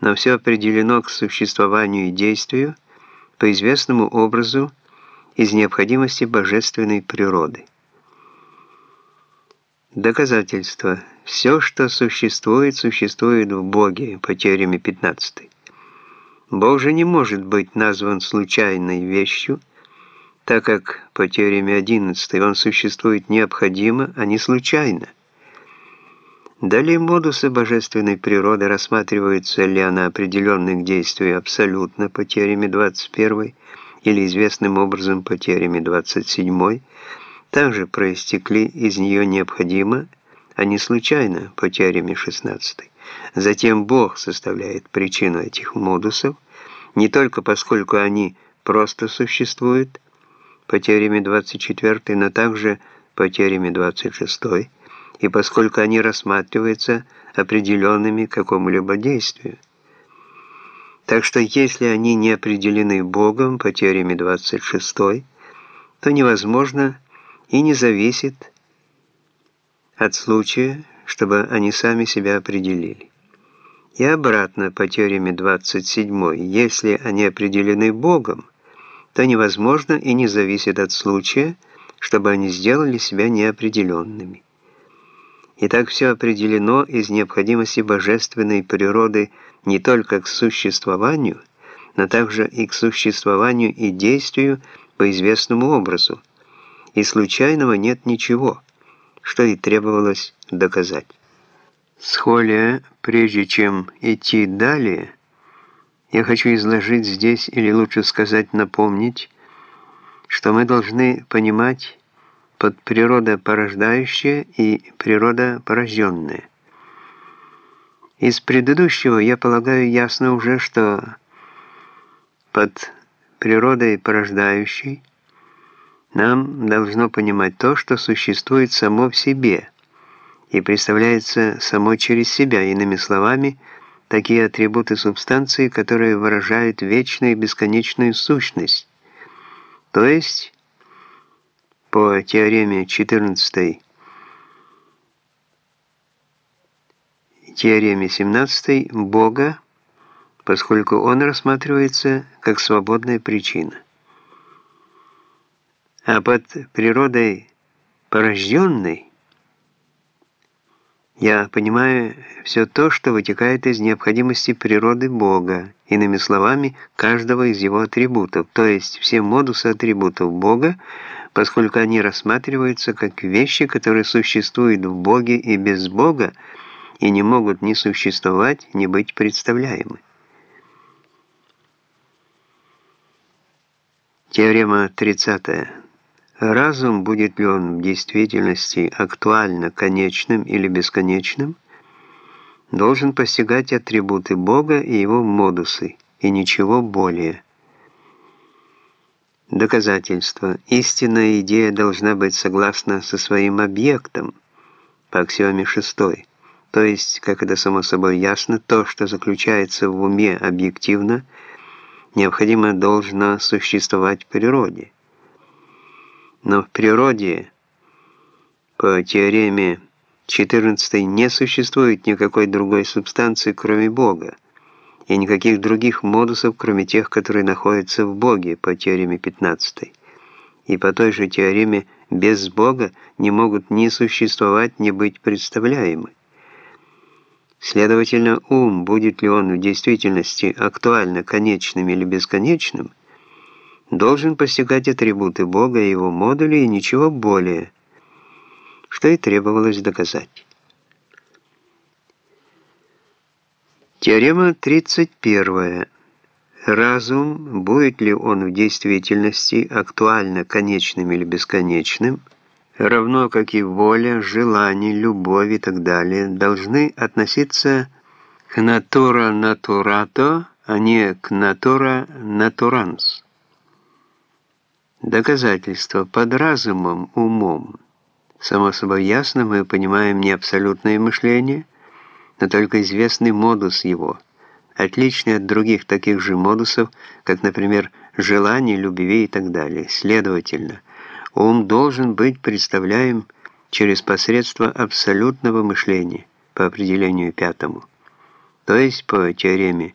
но все определено к существованию и действию по известному образу из необходимости божественной природы. Доказательство. Все, что существует, существует в Боге, по теореме 15. Бог же не может быть назван случайной вещью, так как по теореме 11 он существует необходимо, а не случайно. Далее модусы божественной природы рассматриваются ли она определенных действий абсолютно по теореме 21 или известным образом по теореме 27, также проистекли из нее необходимо, а не случайно по теореме 16. Затем Бог составляет причину этих модусов, не только поскольку они просто существуют по теореме 24, но также по теореме 26, и поскольку они рассматриваются определенными какому-либо действию. Так что если они не определены Богом по теореме 26, то невозможно и не зависит от случая, чтобы они сами себя определили. И обратно по теореме 27, если они определены Богом, то невозможно и не зависит от случая, чтобы они сделали себя неопределенными. И так все определено из необходимости божественной природы не только к существованию, но также и к существованию и действию по известному образу. И случайного нет ничего, что и требовалось доказать. Схолия, прежде чем идти далее, я хочу изложить здесь, или лучше сказать напомнить, что мы должны понимать, под природа порождающая и природа порожденная. Из предыдущего, я полагаю, ясно уже, что под природой порождающей нам должно понимать то, что существует само в себе и представляется само через себя, иными словами, такие атрибуты субстанции, которые выражают вечную и бесконечную сущность, то есть по теореме 14 теореме 17 Бога, поскольку он рассматривается как свободная причина. А под природой порожденной я понимаю все то, что вытекает из необходимости природы Бога, иными словами, каждого из его атрибутов, то есть все модусы атрибутов Бога, поскольку они рассматриваются как вещи, которые существуют в Боге и без Бога, и не могут ни существовать, ни быть представляемы. Теорема 30. Разум, будет ли он в действительности актуально конечным или бесконечным, должен постигать атрибуты Бога и его модусы, и ничего более. Доказательство. Истинная идея должна быть согласна со своим объектом, по аксиоме 6. То есть, как это само собой ясно, то, что заключается в уме объективно, необходимо должно существовать в природе. Но в природе, по теореме 14 не существует никакой другой субстанции, кроме Бога, и никаких других модусов, кроме тех, которые находятся в Боге, по теореме 15. И по той же теореме без Бога не могут ни существовать, ни быть представляемы. Следовательно, ум, будет ли он в действительности актуально конечным или бесконечным, должен постигать атрибуты Бога и его модули и ничего более, что и требовалось доказать. Теорема 31. Разум, будет ли он в действительности актуально конечным или бесконечным, равно как и воля, желание, любовь и так далее, должны относиться к натура натурато, а не к натура натуранс. Доказательство под разумом, умом. Само собой ясно, мы понимаем не абсолютное мышление, но только известный модус его, отличный от других таких же модусов, как, например, желание, любви и так далее. Следовательно, ум должен быть представляем через посредство абсолютного мышления по определению пятому. то есть по теореме